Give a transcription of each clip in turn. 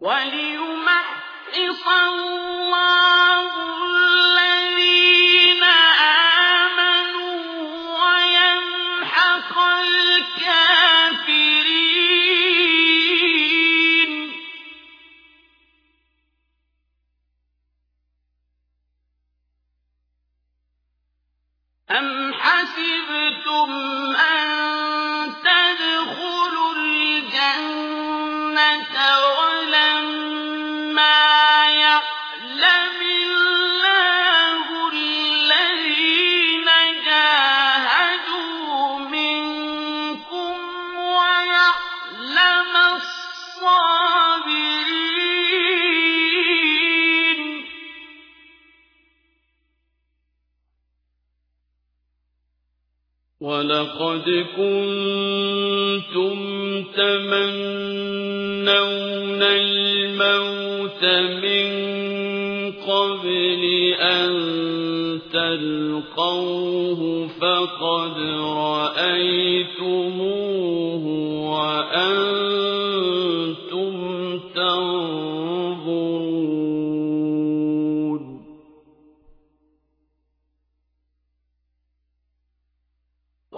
وليمحص الله الذين آمنوا الكافرين أم حسبتم أن تدخلوا الجنة وَلَقَدْ كُنْتُمْ تَمَنَّوْنَ الْمَوْتَ مِنْ قَبْلِ أَنْ تَلْقَوْهُ فَقَدْ رَأَيْتُمُوهُ وَأَنْتُمْ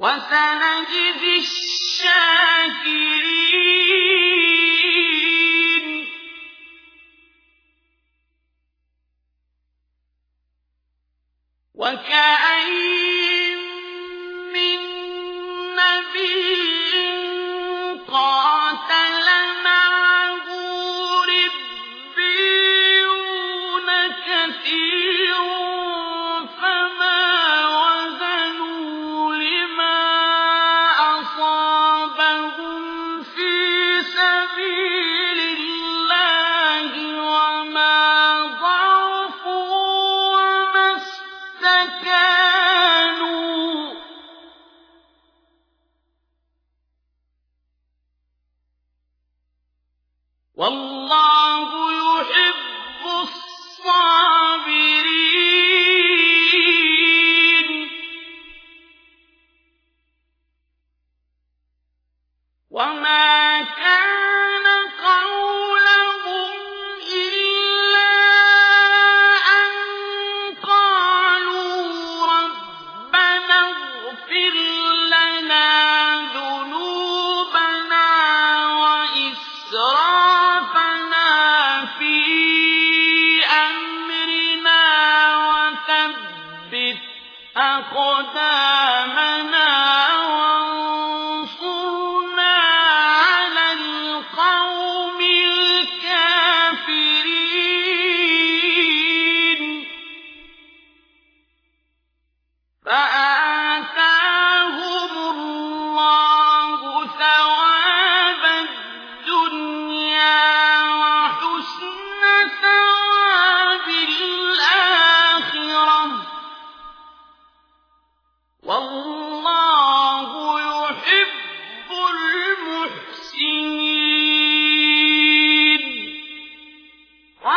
وسنجد الشاكرين والله أقدامنا والله